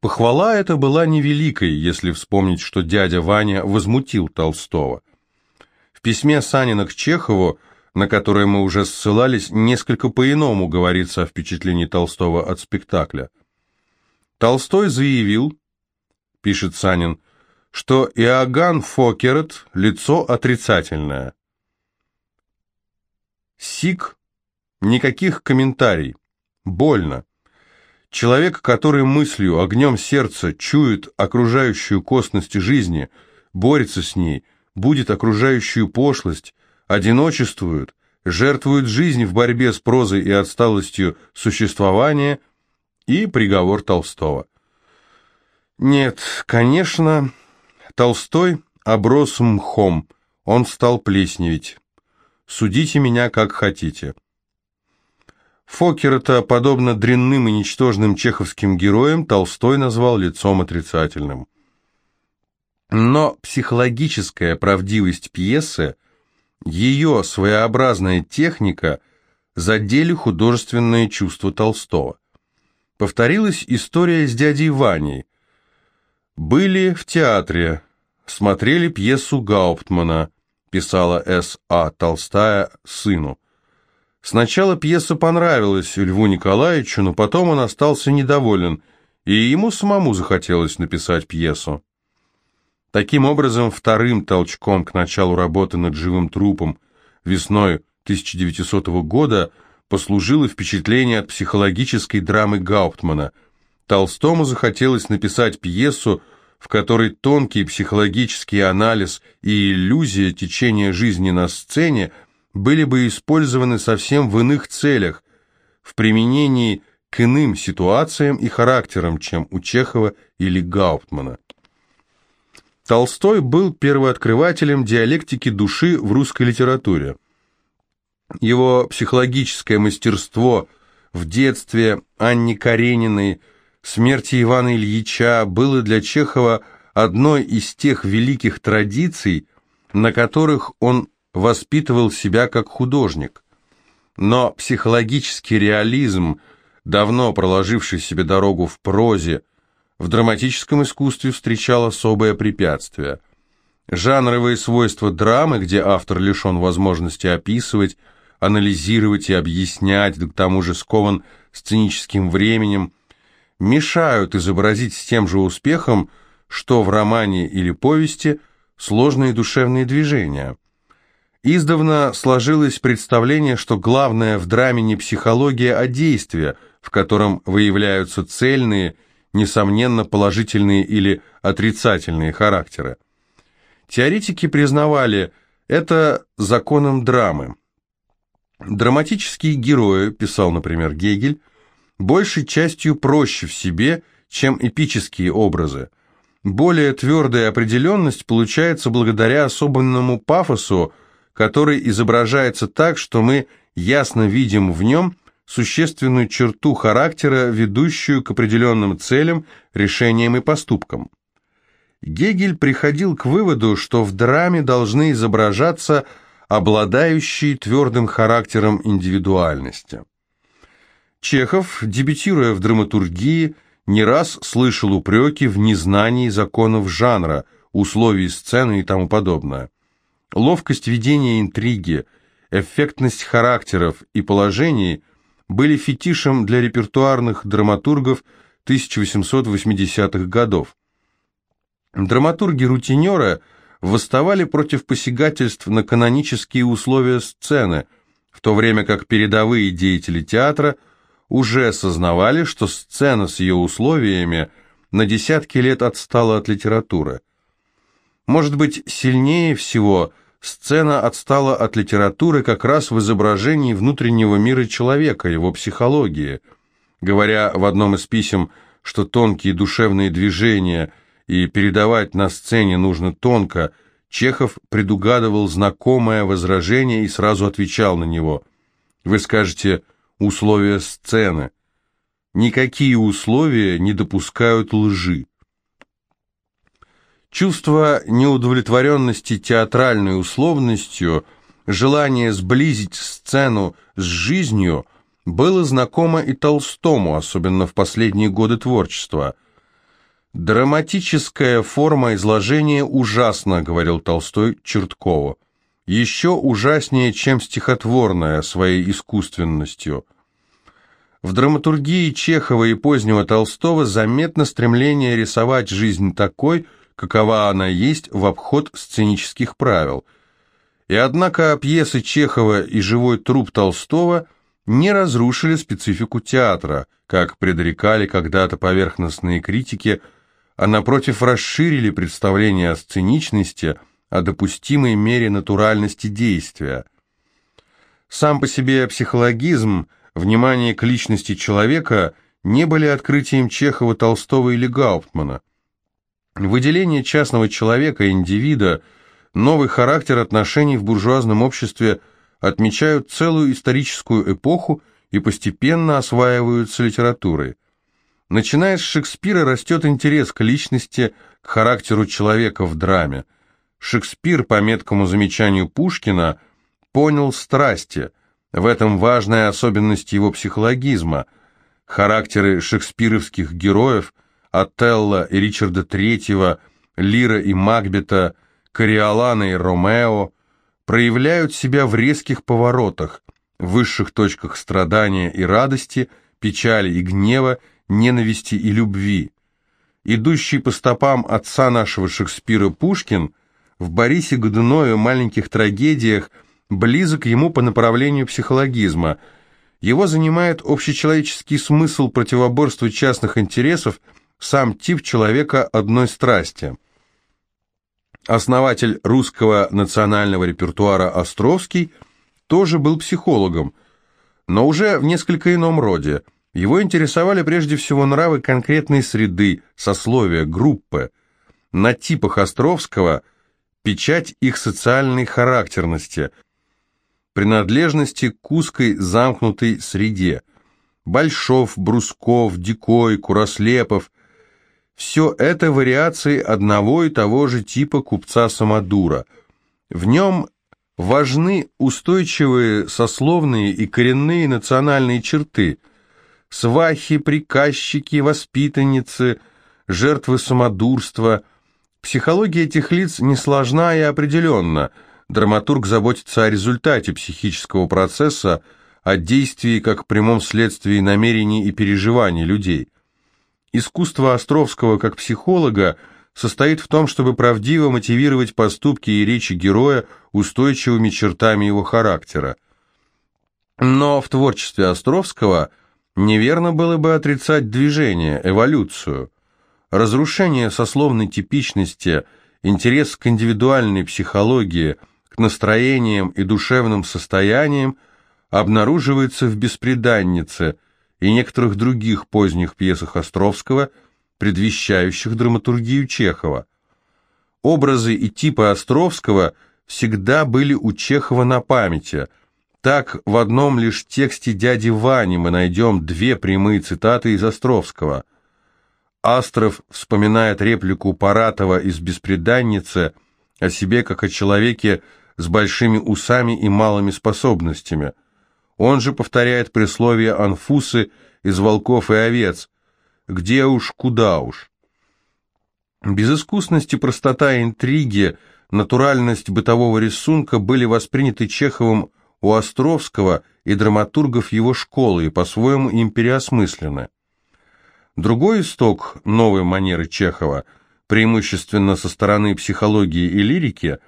Похвала эта была невеликой, если вспомнить, что дядя Ваня возмутил Толстого. В письме Санина к Чехову, на которое мы уже ссылались, несколько по-иному говорится о впечатлении Толстого от спектакля. Толстой заявил, пишет Санин, что Иоганн Фокерет – лицо отрицательное. Сик – никаких комментариев. Больно. Человек, который мыслью, огнем сердца чует окружающую косность жизни, борется с ней, будет окружающую пошлость, одиночествует, жертвует жизнь в борьбе с прозой и отсталостью существования и приговор Толстого. Нет, конечно, Толстой оброс мхом, он стал плесневеть. Судите меня как хотите. Фокера-то, подобно дрянным и ничтожным чеховским героям, Толстой назвал лицом отрицательным. Но психологическая правдивость пьесы, ее своеобразная техника задели художественное чувство Толстого. Повторилась история с дядей Ваней. Были в театре, смотрели пьесу Гауптмана, писала С.А. Толстая сыну. Сначала пьеса понравилась Льву Николаевичу, но потом он остался недоволен, и ему самому захотелось написать пьесу. Таким образом, вторым толчком к началу работы над живым трупом весной 1900 года послужило впечатление от психологической драмы Гауптмана. Толстому захотелось написать пьесу, в которой тонкий психологический анализ и иллюзия течения жизни на сцене – были бы использованы совсем в иных целях, в применении к иным ситуациям и характерам, чем у Чехова или Гауптмана. Толстой был первооткрывателем диалектики души в русской литературе. Его психологическое мастерство в детстве Анни Карениной, смерти Ивана Ильича было для Чехова одной из тех великих традиций, на которых он воспитывал себя как художник. Но психологический реализм, давно проложивший себе дорогу в прозе, в драматическом искусстве встречал особое препятствие. Жанровые свойства драмы, где автор лишен возможности описывать, анализировать и объяснять, да к тому же скован сценическим временем, мешают изобразить с тем же успехом, что в романе или повести сложные душевные движения – Издавна сложилось представление, что главное в драме не психология, а действие, в котором выявляются цельные, несомненно положительные или отрицательные характеры. Теоретики признавали это законом драмы. Драматические герои, писал, например, Гегель, большей частью проще в себе, чем эпические образы. Более твердая определенность получается благодаря особенному пафосу, который изображается так, что мы ясно видим в нем существенную черту характера, ведущую к определенным целям, решениям и поступкам. Гегель приходил к выводу, что в драме должны изображаться обладающие твердым характером индивидуальности. Чехов, дебютируя в драматургии, не раз слышал упреки в незнании законов жанра, условий сцены и тому подобное. Ловкость ведения интриги, эффектность характеров и положений были фетишем для репертуарных драматургов 1880-х годов. Драматурги-рутинеры восставали против посягательств на канонические условия сцены, в то время как передовые деятели театра уже осознавали, что сцена с ее условиями на десятки лет отстала от литературы. Может быть, сильнее всего сцена отстала от литературы как раз в изображении внутреннего мира человека, его психологии. Говоря в одном из писем, что тонкие душевные движения и передавать на сцене нужно тонко, Чехов предугадывал знакомое возражение и сразу отвечал на него. Вы скажете «условия сцены». Никакие условия не допускают лжи. Чувство неудовлетворенности театральной условностью, желание сблизить сцену с жизнью было знакомо и Толстому, особенно в последние годы творчества. «Драматическая форма изложения ужасна», — говорил Толстой Черткову. «Еще ужаснее, чем стихотворная своей искусственностью». В драматургии Чехова и позднего Толстого заметно стремление рисовать жизнь такой, какова она есть в обход сценических правил. И однако пьесы Чехова и живой труп Толстого не разрушили специфику театра, как предрекали когда-то поверхностные критики – а напротив расширили представление о сценичности, о допустимой мере натуральности действия. Сам по себе психологизм, внимание к личности человека не были открытием Чехова, Толстого или Гауптмана. Выделение частного человека, индивида, новый характер отношений в буржуазном обществе отмечают целую историческую эпоху и постепенно осваиваются литературой. Начиная с Шекспира растет интерес к личности, к характеру человека в драме. Шекспир, по меткому замечанию Пушкина, понял страсти. В этом важная особенность его психологизма. Характеры шекспировских героев, Отелло и Ричарда III, Лира и Макбета, Кориолана и Ромео, проявляют себя в резких поворотах, высших точках страдания и радости, печали и гнева, ненависти и любви. Идущий по стопам отца нашего Шекспира Пушкин в Борисе Годунове «Маленьких трагедиях» близок ему по направлению психологизма. Его занимает общечеловеческий смысл противоборства частных интересов, сам тип человека одной страсти. Основатель русского национального репертуара Островский тоже был психологом, но уже в несколько ином роде – его интересовали прежде всего нравы конкретной среды, сословия, группы. На типах Островского печать их социальной характерности, принадлежности к узкой замкнутой среде. Большов, Брусков, Дикой, Курослепов – все это вариации одного и того же типа купца-самодура. В нем важны устойчивые сословные и коренные национальные черты – свахи, приказчики, воспитанницы, жертвы самодурства. Психология этих лиц несложна и определенна. Драматург заботится о результате психического процесса, о действии как прямом следствии намерений и переживаний людей. Искусство Островского как психолога состоит в том, чтобы правдиво мотивировать поступки и речи героя устойчивыми чертами его характера. Но в творчестве Островского – Неверно было бы отрицать движение, эволюцию. Разрушение сословной типичности, интерес к индивидуальной психологии, к настроениям и душевным состояниям обнаруживается в «Беспреданнице» и некоторых других поздних пьесах Островского, предвещающих драматургию Чехова. Образы и типы Островского всегда были у Чехова на памяти – так, в одном лишь тексте дяди Вани мы найдем две прямые цитаты из Островского. Астров вспоминает реплику Паратова из «Беспреданницы» о себе как о человеке с большими усами и малыми способностями. Он же повторяет присловие Анфусы из «Волков и овец» «Где уж, куда уж». Безыскусность и простота интриги, натуральность бытового рисунка были восприняты Чеховым у Островского и драматургов его школы и по-своему им переосмыслены. Другой исток новой манеры Чехова, преимущественно со стороны психологии и лирики,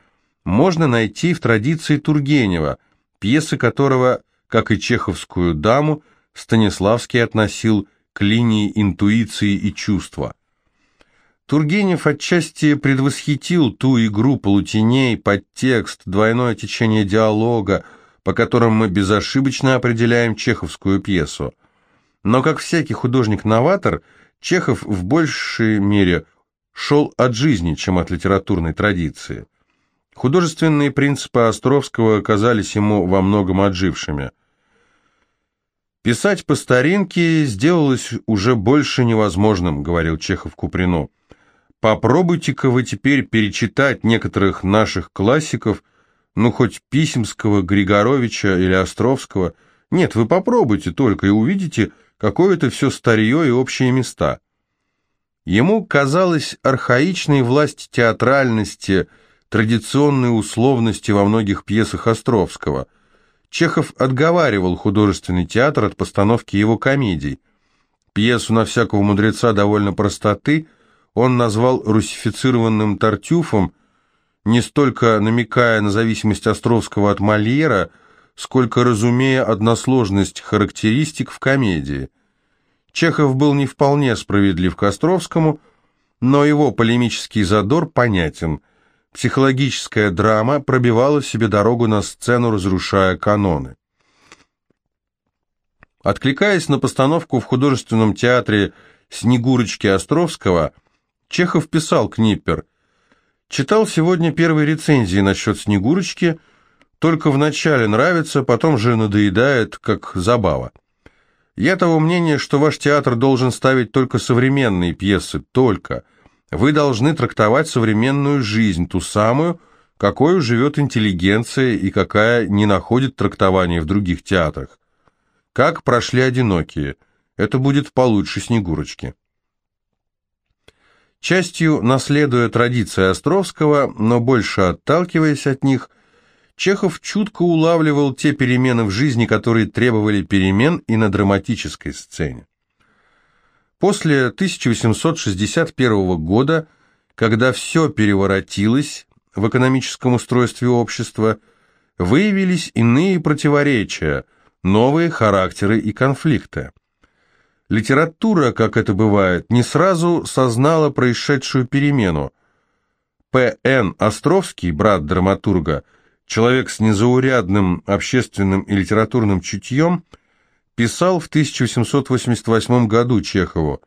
можно найти в традиции Тургенева, пьесы которого, как и чеховскую даму, Станиславский относил к линии интуиции и чувства. Тургенев отчасти предвосхитил ту игру полутеней, подтекст, двойное течение диалога, по которым мы безошибочно определяем чеховскую пьесу. Но, как всякий художник-новатор, Чехов в большей мере шел от жизни, чем от литературной традиции. Художественные принципы Островского оказались ему во многом отжившими. «Писать по старинке сделалось уже больше невозможным», — говорил Чехов Куприну. «Попробуйте-ка вы теперь перечитать некоторых наших классиков ну, хоть Писемского, Григоровича или Островского. Нет, вы попробуйте только и увидите, какое это все старье и общие места. Ему казалась архаичной власть театральности, традиционной условности во многих пьесах Островского. Чехов отговаривал художественный театр от постановки его комедий. Пьесу «На всякого мудреца» довольно простоты он назвал русифицированным Тартюфом, не столько намекая на зависимость Островского от Мольера, сколько разумея односложность характеристик в комедии – Чехов был не вполне справедлив к Островскому, но его полемический задор понятен. Психологическая драма пробивала себе дорогу на сцену, разрушая каноны. Откликаясь на постановку в художественном театре «Снегурочки» Островского, Чехов писал Книппер «Читал сегодня первые рецензии насчет «Снегурочки», только вначале нравится, потом же надоедает, как забава. Я того мнения, что ваш театр должен ставить только современные пьесы, только. Вы должны трактовать современную жизнь, ту самую, какой живет интеллигенция и какая не находит трактования в других театрах. Как прошли одинокие. Это будет получше Снегурочки. Частью наследуя традиции Островского, но больше отталкиваясь от них – Чехов чутко улавливал те перемены в жизни, которые требовали перемен и на драматической сцене. После 1861 года, когда все переворотилось в экономическом устройстве общества, выявились иные противоречия, новые характеры и конфликты. Литература, как это бывает, не сразу сознала происшедшую перемену. П.Н. Островский, брат драматурга, человек с незаурядным общественным и литературным чутьем, писал в 1888 году Чехову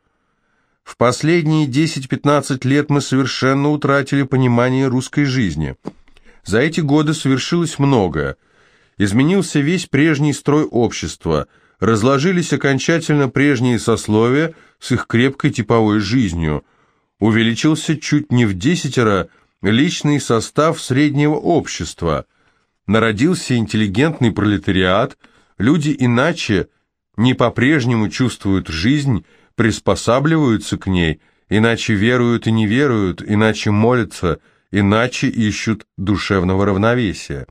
«В последние 10-15 лет мы совершенно утратили понимание русской жизни. За эти годы совершилось многое. Изменился весь прежний строй общества, разложились окончательно прежние сословия с их крепкой типовой жизнью, увеличился чуть не в десятеро личный состав среднего общества. Народился интеллигентный пролетариат, люди иначе не по-прежнему чувствуют жизнь, приспосабливаются к ней, иначе веруют и не веруют, иначе молятся, иначе ищут душевного равновесия.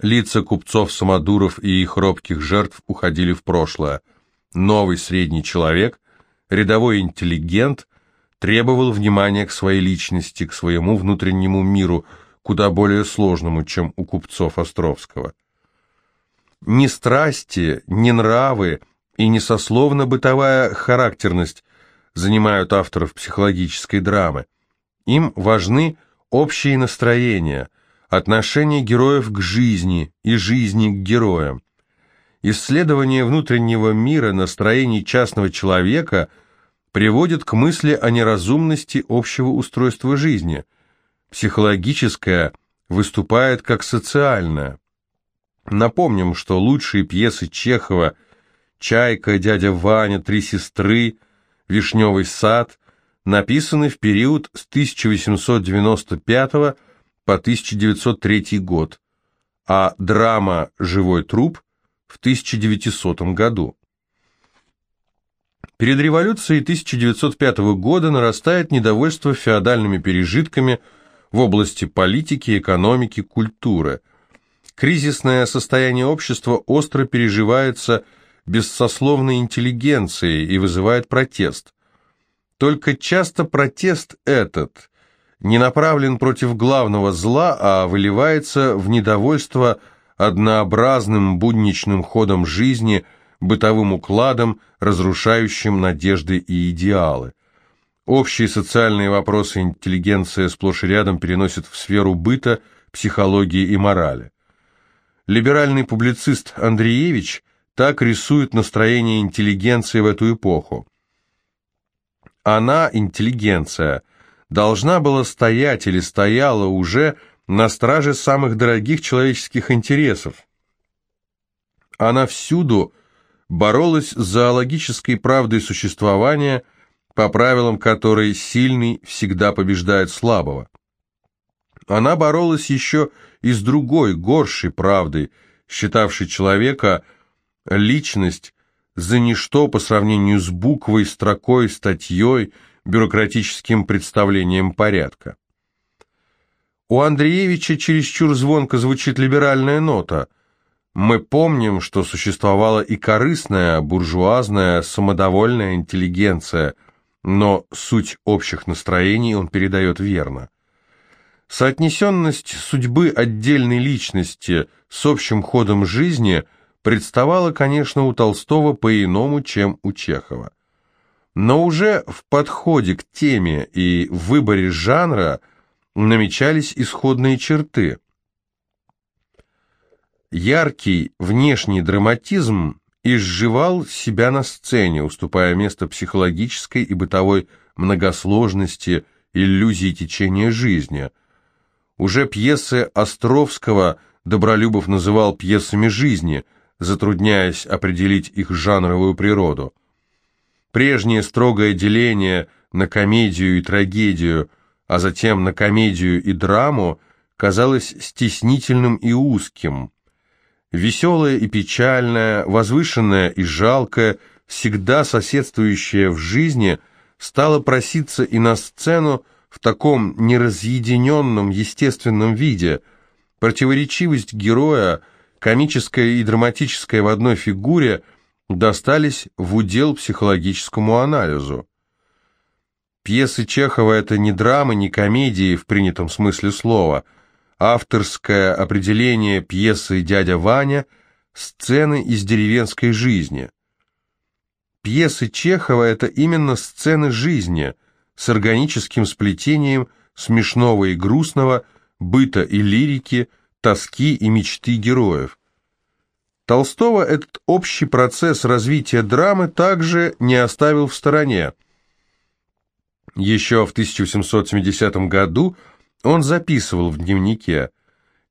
Лица купцов-самодуров и их робких жертв уходили в прошлое. Новый средний человек, рядовой интеллигент, требовал внимания к своей личности, к своему внутреннему миру, куда более сложному, чем у купцов Островского. Ни страсти, ни нравы и ни сословно-бытовая характерность занимают авторов психологической драмы. Им важны общие настроения, отношение героев к жизни и жизни к героям. Исследование внутреннего мира, настроений частного человека – приводит к мысли о неразумности общего устройства жизни. Психологическое выступает как социальное. Напомним, что лучшие пьесы Чехова «Чайка», «Дядя Ваня», «Три сестры», «Вишневый сад» написаны в период с 1895 по 1903 год, а драма «Живой труп» в 1900 году. Перед революцией 1905 года нарастает недовольство феодальными пережитками в области политики, экономики, культуры. Кризисное состояние общества остро переживается бессословной интеллигенцией и вызывает протест. Только часто протест этот не направлен против главного зла, а выливается в недовольство однообразным будничным ходом жизни – бытовым укладом, разрушающим надежды и идеалы. Общие социальные вопросы интеллигенция сплошь и рядом переносит в сферу быта, психологии и морали. Либеральный публицист Андреевич так рисует настроение интеллигенции в эту эпоху. Она, интеллигенция, должна была стоять или стояла уже на страже самых дорогих человеческих интересов. Она всюду боролась с зоологической правдой существования, по правилам которой сильный всегда побеждает слабого. Она боролась еще и с другой, горшей правдой, считавшей человека личность за ничто по сравнению с буквой, строкой, статьей, бюрократическим представлением порядка. У Андреевича чересчур звонко звучит либеральная нота. Мы помним, что существовала и корыстная, буржуазная, самодовольная интеллигенция, но суть общих настроений он передает верно. Соотнесенность судьбы отдельной личности с общим ходом жизни представала, конечно, у Толстого по-иному, чем у Чехова. Но уже в подходе к теме и выборе жанра – намечались исходные черты. Яркий внешний драматизм изживал себя на сцене, уступая место психологической и бытовой многосложности, иллюзии течения жизни. Уже пьесы Островского Добролюбов называл пьесами жизни, затрудняясь определить их жанровую природу. Прежнее строгое деление на комедию и трагедию – а затем на комедию и драму, казалось стеснительным и узким. Веселое и печальное, возвышенное и жалкое, всегда соседствующее в жизни, стало проситься и на сцену в таком неразъединенном естественном виде. Противоречивость героя, комическая и драматическая в одной фигуре, достались в удел психологическому анализу. Пьесы Чехова – это не драмы, не комедии в принятом смысле слова. Авторское определение пьесы «Дядя Ваня» – сцены из деревенской жизни. Пьесы Чехова – это именно сцены жизни с органическим сплетением смешного и грустного, быта и лирики, тоски и мечты героев. Толстого этот общий процесс развития драмы также не оставил в стороне – еще в 1770 году он записывал в дневнике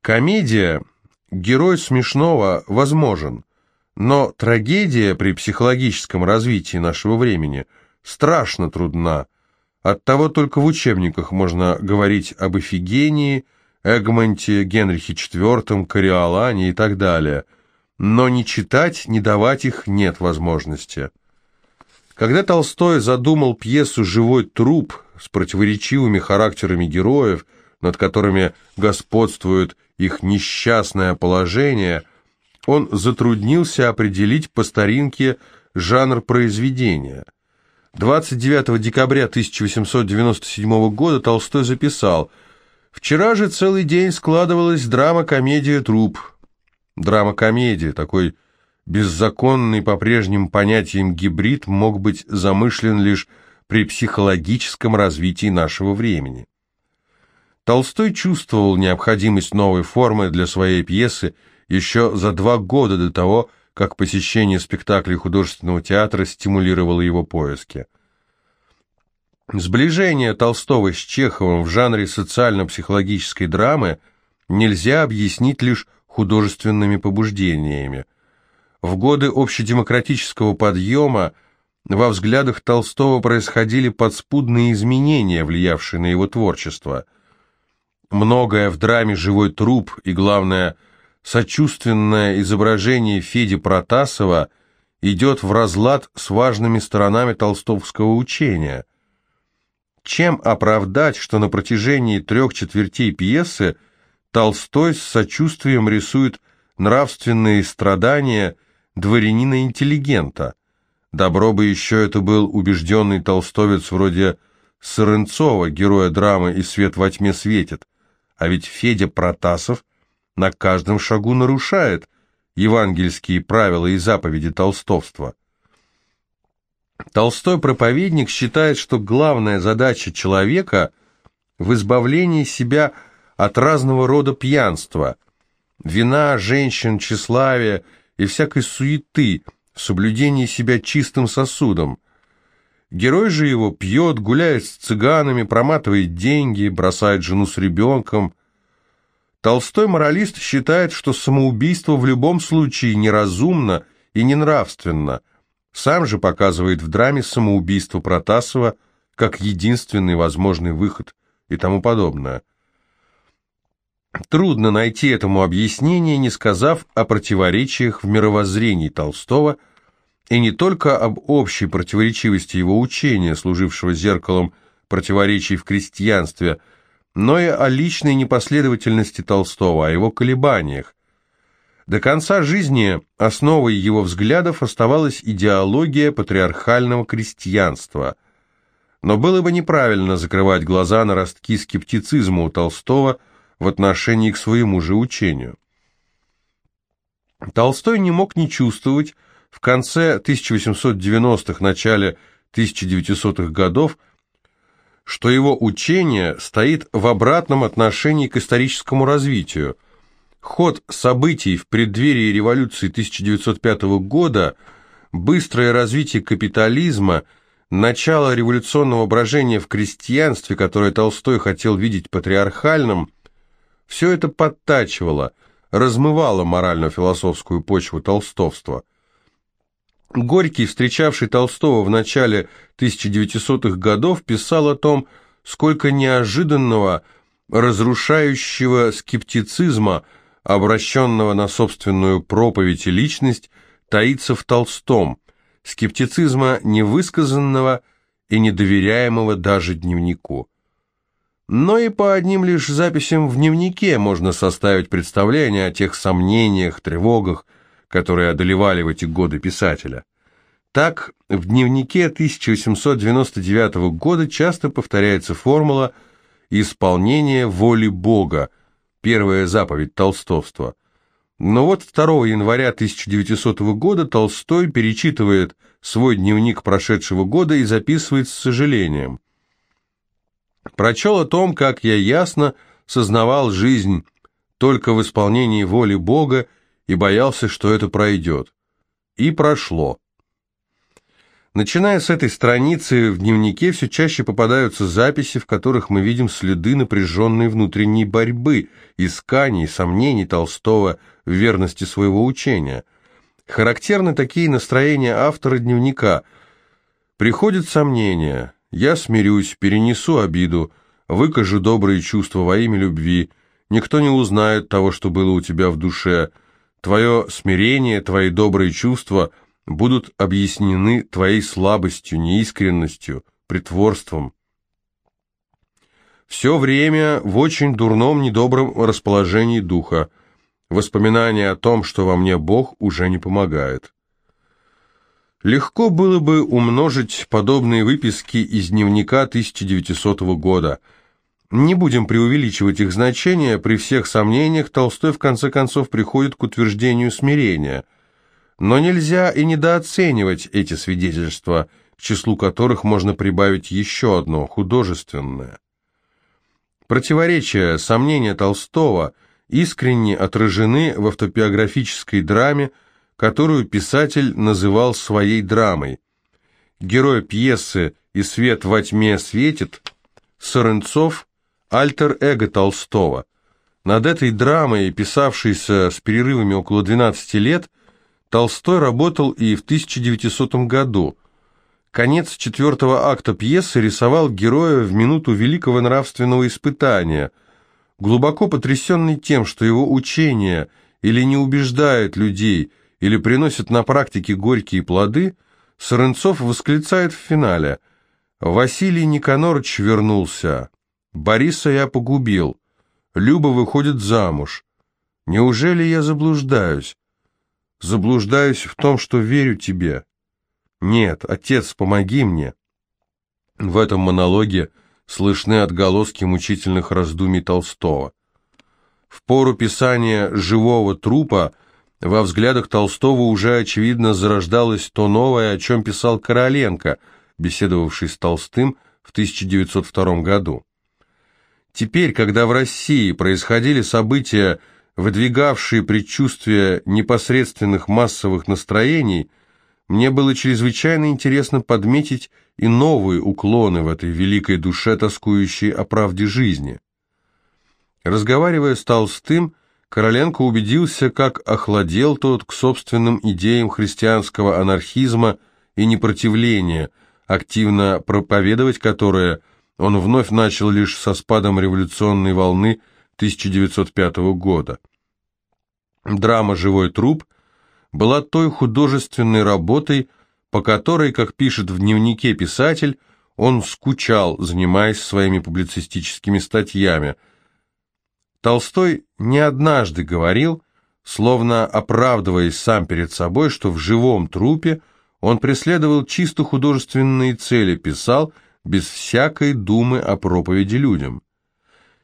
«Комедия, герой смешного, возможен, но трагедия при психологическом развитии нашего времени страшно трудна. Оттого только в учебниках можно говорить об Эфигении, Эгмонте, Генрихе IV, Кориолане и так далее, но не читать, не давать их нет возможности». Когда Толстой задумал пьесу «Живой труп» с противоречивыми характерами героев, над которыми господствует их несчастное положение, он затруднился определить по старинке жанр произведения. 29 декабря 1897 года Толстой записал «Вчера же целый день складывалась драма-комедия «Труп». Драма-комедия, такой беззаконный по прежним понятиям гибрид мог быть замышлен лишь при психологическом развитии нашего времени. Толстой чувствовал необходимость новой формы для своей пьесы еще за два года до того, как посещение спектаклей художественного театра стимулировало его поиски. Сближение Толстого с Чеховым в жанре социально-психологической драмы нельзя объяснить лишь художественными побуждениями – в годы общедемократического подъема во взглядах Толстого происходили подспудные изменения, влиявшие на его творчество. Многое в драме «Живой труп» и, главное, сочувственное изображение Феди Протасова идет в разлад с важными сторонами толстовского учения. Чем оправдать, что на протяжении трех четвертей пьесы Толстой с сочувствием рисует нравственные страдания – дворянина-интеллигента. Добро бы еще это был убежденный толстовец вроде Сырынцова, героя драмы «И свет во тьме светит». А ведь Федя Протасов на каждом шагу нарушает евангельские правила и заповеди толстовства. Толстой проповедник считает, что главная задача человека в избавлении себя от разного рода пьянства, вина, женщин, тщеславия и всякой суеты в соблюдении себя чистым сосудом. Герой же его пьет, гуляет с цыганами, проматывает деньги, бросает жену с ребенком. Толстой моралист считает, что самоубийство в любом случае неразумно и ненравственно. Сам же показывает в драме самоубийство Протасова как единственный возможный выход и тому подобное. Трудно найти этому объяснение, не сказав о противоречиях в мировоззрении Толстого и не только об общей противоречивости его учения, служившего зеркалом противоречий в крестьянстве, но и о личной непоследовательности Толстого, о его колебаниях. До конца жизни основой его взглядов оставалась идеология патриархального крестьянства. Но было бы неправильно закрывать глаза на ростки скептицизма у Толстого в отношении к своему же учению. Толстой не мог не чувствовать в конце 1890-х, начале 1900-х годов, что его учение стоит в обратном отношении к историческому развитию. Ход событий в преддверии революции 1905 года, быстрое развитие капитализма, начало революционного брожения в крестьянстве, которое Толстой хотел видеть патриархальным, все это подтачивало, размывало морально-философскую почву толстовства. Горький, встречавший Толстого в начале 1900-х годов, писал о том, сколько неожиданного, разрушающего скептицизма, обращенного на собственную проповедь и личность, таится в Толстом, скептицизма невысказанного и недоверяемого даже дневнику. Но и по одним лишь записям в дневнике можно составить представление о тех сомнениях, тревогах, которые одолевали в эти годы писателя. Так, в дневнике 1899 года часто повторяется формула «исполнение воли Бога», первая заповедь толстовства. Но вот 2 января 1900 года Толстой перечитывает свой дневник прошедшего года и записывает с сожалением. «Прочел о том, как я ясно сознавал жизнь только в исполнении воли Бога и боялся, что это пройдет. И прошло. Начиная с этой страницы, в дневнике все чаще попадаются записи, в которых мы видим следы напряженной внутренней борьбы, исканий, сомнений Толстого в верности своего учения. Характерны такие настроения автора дневника. Приходит сомнение, я смирюсь, перенесу обиду, выкажу добрые чувства во имя любви, никто не узнает того, что было у тебя в душе, твое смирение, твои добрые чувства – будут объяснены твоей слабостью, неискренностью, притворством. Все время в очень дурном, недобром расположении духа. Воспоминание о том, что во мне Бог, уже не помогает. Легко было бы умножить подобные выписки из дневника 1900 года. Не будем преувеличивать их значение, при всех сомнениях Толстой в конце концов приходит к утверждению смирения – но нельзя и недооценивать эти свидетельства, к числу которых можно прибавить еще одно, художественное. Противоречия, сомнения Толстого искренне отражены в автобиографической драме, которую писатель называл своей драмой. Герой пьесы «И свет во тьме светит» Соренцов – альтер-эго Толстого. Над этой драмой, писавшейся с перерывами около 12 лет, Толстой работал и в 1900 году. Конец четвертого акта пьесы рисовал героя в минуту великого нравственного испытания. Глубоко потрясенный тем, что его учение или не убеждает людей, или приносит на практике горькие плоды, Соренцов восклицает в финале «Василий Никонорович вернулся. Бориса я погубил. Люба выходит замуж. Неужели я заблуждаюсь? Заблуждаюсь в том, что верю тебе. Нет, отец, помоги мне. В этом монологе слышны отголоски мучительных раздумий Толстого. В пору писания «Живого трупа» во взглядах Толстого уже очевидно зарождалось то новое, о чем писал Короленко, беседовавший с Толстым в 1902 году. Теперь, когда в России происходили события, выдвигавшие предчувствие непосредственных массовых настроений, мне было чрезвычайно интересно подметить и новые уклоны в этой великой душе, тоскующей о правде жизни. Разговаривая с Толстым, Короленко убедился, как охладел тот к собственным идеям христианского анархизма и непротивления, активно проповедовать которое он вновь начал лишь со спадом революционной волны 1905 года. Драма «Живой труп» была той художественной работой, по которой, как пишет в дневнике писатель, он скучал, занимаясь своими публицистическими статьями. Толстой не однажды говорил, словно оправдываясь сам перед собой, что в живом трупе он преследовал чисто художественные цели, писал без всякой думы о проповеди людям.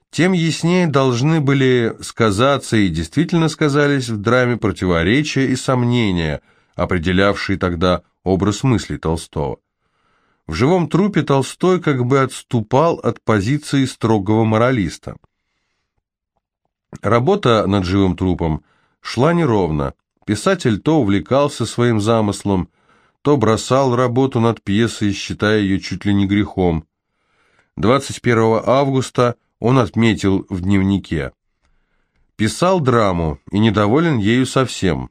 Тем яснее должны были сказаться и действительно сказались в драме противоречия и сомнения, определявшие тогда образ мыслей Толстого. В живом трупе Толстой как бы отступал от позиции строгого моралиста. Работа над живым трупом шла неровно. Писатель то увлекался своим замыслом, то бросал работу над пьесой, считая ее чуть ли не грехом. 21 августа он отметил в дневнике. Писал драму и недоволен ею совсем.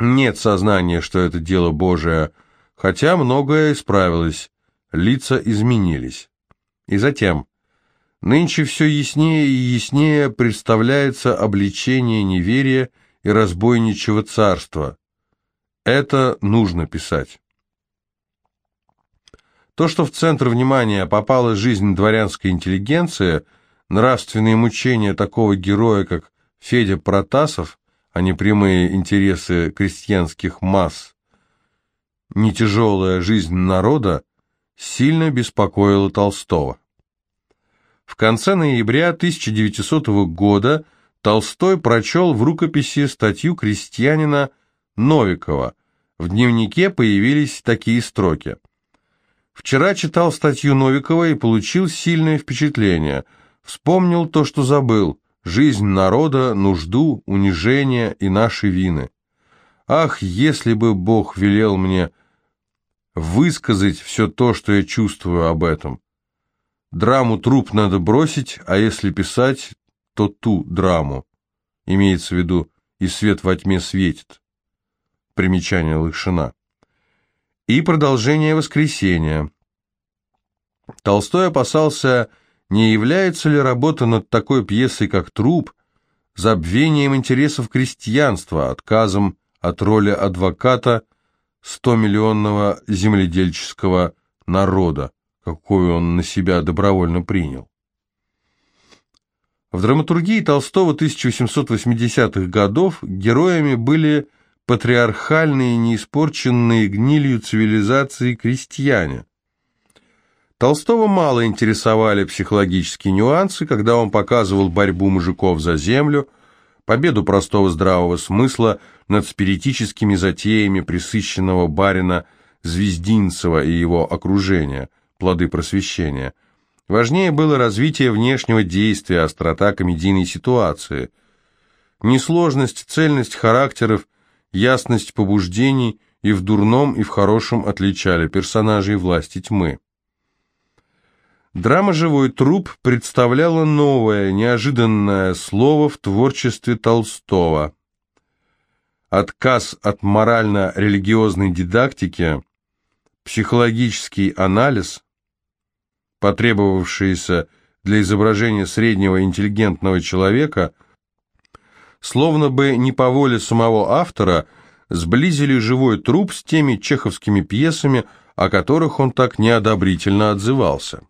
Нет сознания, что это дело Божие – Хотя многое исправилось, лица изменились. И затем, нынче все яснее и яснее представляется обличение неверия и разбойничего царства. Это нужно писать. То, что в центр внимания попала жизнь дворянской интеллигенции, нравственные мучения такого героя, как Федя Протасов, а не прямые интересы крестьянских масс, нетяжелая жизнь народа сильно беспокоила Толстого. В конце ноября 1900 года Толстой прочел в рукописи статью крестьянина Новикова. В дневнике появились такие строки. «Вчера читал статью Новикова и получил сильное впечатление. Вспомнил то, что забыл. Жизнь народа, нужду, унижение и наши вины. Ах, если бы Бог велел мне высказать все то, что я чувствую об этом. Драму труп надо бросить, а если писать, то ту драму. Имеется в виду «И свет во тьме светит». Примечание Лыкшина. И продолжение воскресения. Толстой опасался, не является ли работа над такой пьесой, как «Труп», забвением интересов крестьянства, отказом от роли адвоката – 100-миллионного земледельческого народа, какой он на себя добровольно принял. В драматургии Толстого 1880-х годов героями были патриархальные, неиспорченные гнилью цивилизации крестьяне. Толстого мало интересовали психологические нюансы, когда он показывал борьбу мужиков за землю, победу простого здравого смысла над спиритическими затеями присыщенного барина Звездинцева и его окружения, плоды просвещения. Важнее было развитие внешнего действия, острота комедийной ситуации. Несложность, цельность характеров, ясность побуждений и в дурном, и в хорошем отличали персонажей власти тьмы. Драма «Живой труп» представляла новое, неожиданное слово в творчестве Толстого. Отказ от морально-религиозной дидактики, психологический анализ, потребовавшийся для изображения среднего интеллигентного человека, словно бы не по воле самого автора, сблизили живой труп с теми чеховскими пьесами, о которых он так неодобрительно отзывался.